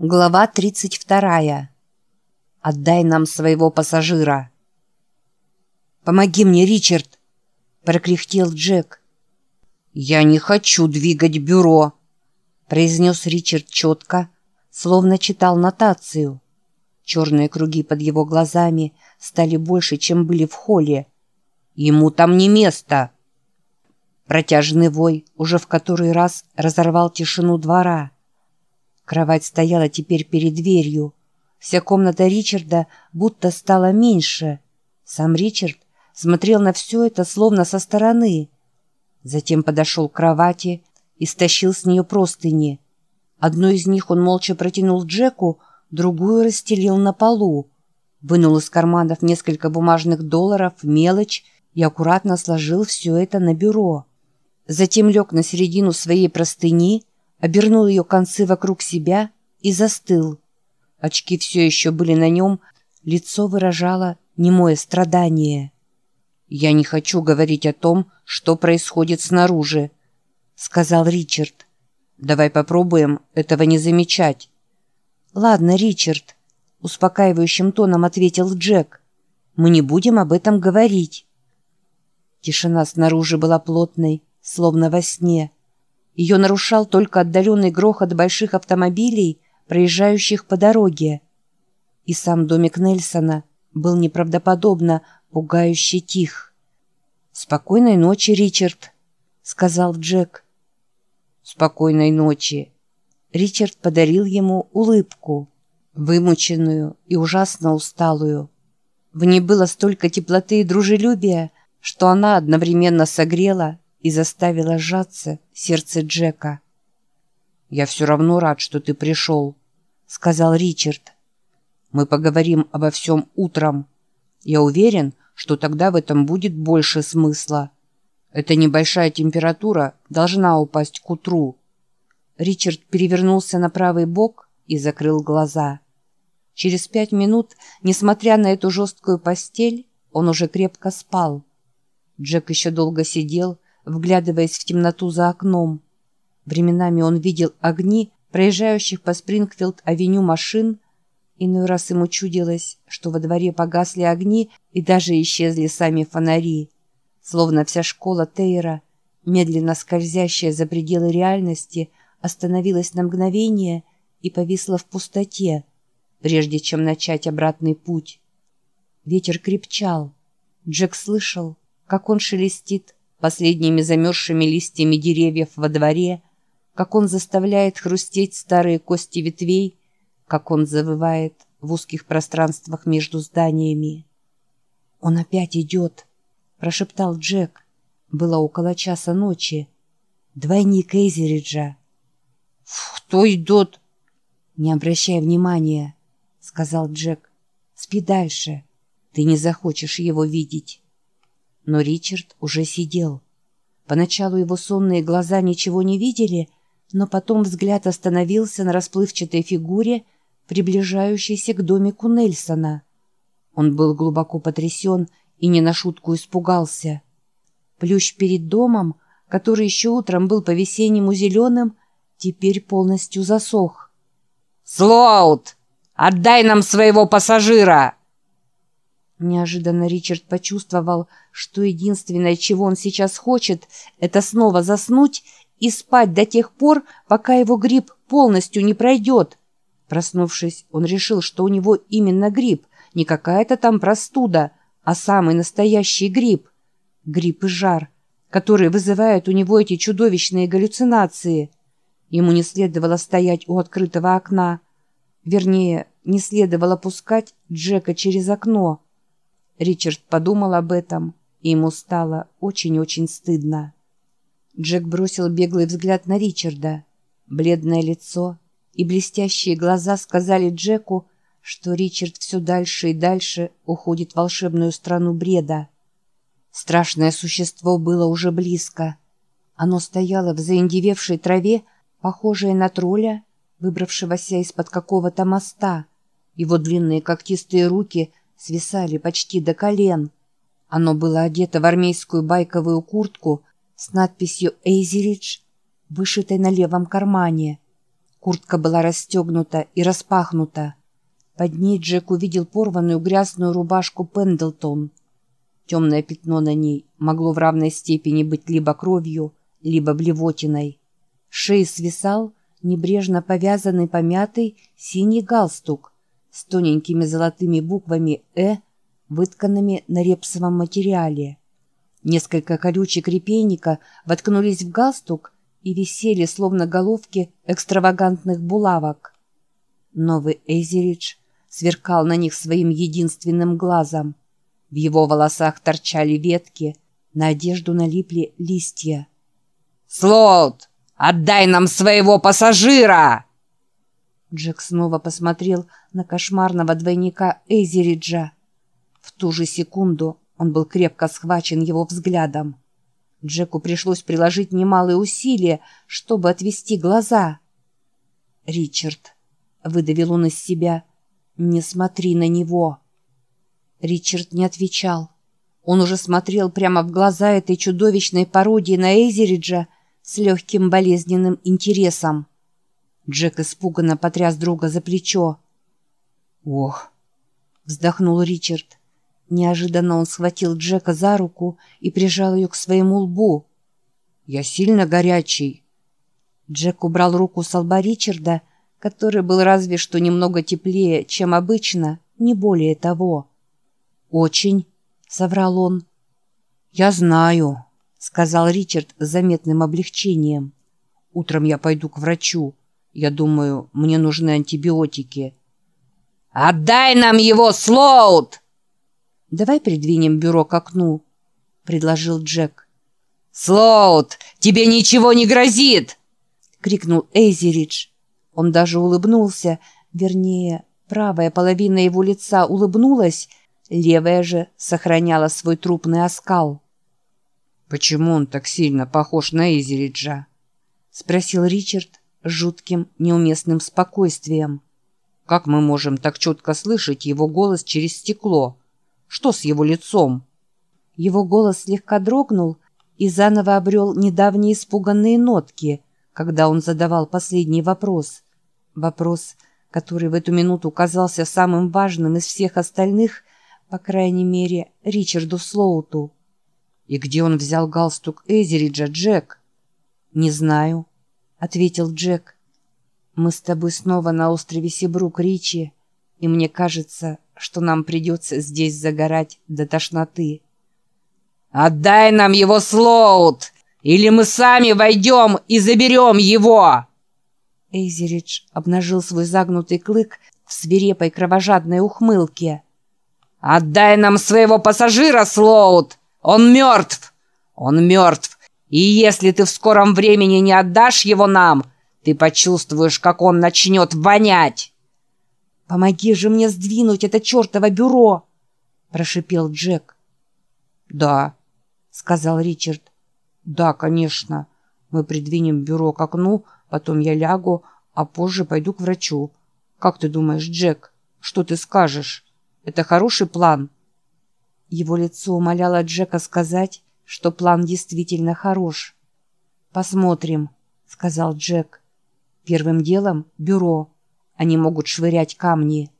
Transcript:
Глава 32. Отдай нам своего пассажира. «Помоги мне, Ричард!» — прокряхтел Джек. «Я не хочу двигать бюро», — произнес Ричард четко, словно читал нотацию. Черные круги под его глазами стали больше, чем были в холле. «Ему там не место!» Протяжный вой уже в который раз разорвал тишину двора. Кровать стояла теперь перед дверью. Вся комната Ричарда будто стала меньше. Сам Ричард смотрел на все это словно со стороны. Затем подошел к кровати и стащил с нее простыни. Одну из них он молча протянул Джеку, другую расстелил на полу. Вынул из карманов несколько бумажных долларов, мелочь и аккуратно сложил все это на бюро. Затем лег на середину своей простыни обернул ее концы вокруг себя и застыл. Очки все еще были на нем, лицо выражало немое страдание. «Я не хочу говорить о том, что происходит снаружи», — сказал Ричард. «Давай попробуем этого не замечать». «Ладно, Ричард», — успокаивающим тоном ответил Джек. «Мы не будем об этом говорить». Тишина снаружи была плотной, словно во сне. Ее нарушал только отдаленный грохот больших автомобилей, проезжающих по дороге. И сам домик Нельсона был неправдоподобно пугающе тих. «Спокойной ночи, Ричард», — сказал Джек. «Спокойной ночи». Ричард подарил ему улыбку, вымученную и ужасно усталую. В ней было столько теплоты и дружелюбия, что она одновременно согрела и заставила сжаться сердце Джека. «Я все равно рад, что ты пришел», — сказал Ричард. «Мы поговорим обо всем утром. Я уверен, что тогда в этом будет больше смысла. Эта небольшая температура должна упасть к утру». Ричард перевернулся на правый бок и закрыл глаза. Через пять минут, несмотря на эту жесткую постель, он уже крепко спал. Джек еще долго сидел, вглядываясь в темноту за окном. Временами он видел огни, проезжающих по Спрингфилд-авеню машин. Иной раз ему чудилось, что во дворе погасли огни и даже исчезли сами фонари. Словно вся школа Тейра, медленно скользящая за пределы реальности, остановилась на мгновение и повисла в пустоте, прежде чем начать обратный путь. Ветер крепчал. Джек слышал, как он шелестит последними замерзшими листьями деревьев во дворе, как он заставляет хрустеть старые кости ветвей, как он завывает в узких пространствах между зданиями. «Он опять идет», — прошептал Джек. Было около часа ночи. «Двойник Эйзериджа». «Кто идет?» «Не обращай внимания», — сказал Джек. «Спи дальше. Ты не захочешь его видеть». Но Ричард уже сидел. Поначалу его сонные глаза ничего не видели, но потом взгляд остановился на расплывчатой фигуре, приближающейся к домику Нельсона. Он был глубоко потрясен и не на шутку испугался. Плющ перед домом, который еще утром был по-весеннему зеленым, теперь полностью засох. «Слоут! Отдай нам своего пассажира!» Неожиданно Ричард почувствовал, что единственное, чего он сейчас хочет, это снова заснуть и спать до тех пор, пока его грипп полностью не пройдет. Проснувшись, он решил, что у него именно грипп, не какая-то там простуда, а самый настоящий грипп. Грипп и жар, которые вызывают у него эти чудовищные галлюцинации. Ему не следовало стоять у открытого окна. Вернее, не следовало пускать Джека через окно. Ричард подумал об этом, и ему стало очень-очень стыдно. Джек бросил беглый взгляд на Ричарда. Бледное лицо и блестящие глаза сказали Джеку, что Ричард все дальше и дальше уходит в волшебную страну бреда. Страшное существо было уже близко. Оно стояло в заиндевевшей траве, похожее на тролля, выбравшегося из-под какого-то моста. Его длинные когтистые руки — свисали почти до колен. Оно было одето в армейскую байковую куртку с надписью «Эйзеридж», вышитой на левом кармане. Куртка была расстегнута и распахнута. Под ней Джек увидел порванную грязную рубашку Пендлтон. Темное пятно на ней могло в равной степени быть либо кровью, либо блевотиной. С шеи свисал небрежно повязанный помятый синий галстук с тоненькими золотыми буквами «Э», вытканными на репсовом материале. Несколько колючек репейника воткнулись в галстук и висели, словно головки экстравагантных булавок. Новый Эйзеридж сверкал на них своим единственным глазом. В его волосах торчали ветки, на одежду налипли листья. «Слоут, отдай нам своего пассажира!» Джек снова посмотрел на кошмарного двойника Эйзериджа. В ту же секунду он был крепко схвачен его взглядом. Джеку пришлось приложить немалые усилия, чтобы отвести глаза. «Ричард», — выдавил он из себя, — «не смотри на него». Ричард не отвечал. Он уже смотрел прямо в глаза этой чудовищной пародии на Эйзериджа с легким болезненным интересом. Джек испуганно потряс друга за плечо. «Ох!» — вздохнул Ричард. Неожиданно он схватил Джека за руку и прижал ее к своему лбу. «Я сильно горячий». Джек убрал руку с лба Ричарда, который был разве что немного теплее, чем обычно, не более того. «Очень», — соврал он. «Я знаю», — сказал Ричард с заметным облегчением. «Утром я пойду к врачу. Я думаю, мне нужны антибиотики». «Отдай нам его, Слоут!» «Давай придвинем бюро к окну», — предложил Джек. «Слоут, тебе ничего не грозит!» — крикнул Эйзеридж. Он даже улыбнулся, вернее, правая половина его лица улыбнулась, левая же сохраняла свой трупный оскал. «Почему он так сильно похож на Эйзериджа?» — спросил Ричард жутким, неуместным спокойствием. «Как мы можем так четко слышать его голос через стекло?» Что с его лицом?» Его голос слегка дрогнул и заново обрел недавние испуганные нотки, когда он задавал последний вопрос. Вопрос, который в эту минуту казался самым важным из всех остальных, по крайней мере, Ричарду Слоуту. «И где он взял галстук Эзериджа, Джек?» «Не знаю», — ответил Джек. «Мы с тобой снова на острове Сибрук, Ричи, и мне кажется, что нам придется здесь загорать до тошноты. «Отдай нам его, Слоут, или мы сами войдем и заберем его!» Эйзеридж обнажил свой загнутый клык в свирепой кровожадной ухмылке. «Отдай нам своего пассажира, Слоут! Он мертв! Он мертв! И если ты в скором времени не отдашь его нам, ты почувствуешь, как он начнет вонять!» «Помоги же мне сдвинуть это чертово бюро!» — прошипел Джек. «Да», — сказал Ричард. «Да, конечно. Мы придвинем бюро к окну, потом я лягу, а позже пойду к врачу. Как ты думаешь, Джек, что ты скажешь? Это хороший план?» Его лицо умоляло Джека сказать, что план действительно хорош. «Посмотрим», — сказал Джек. «Первым делом — бюро». Они могут швырять камни.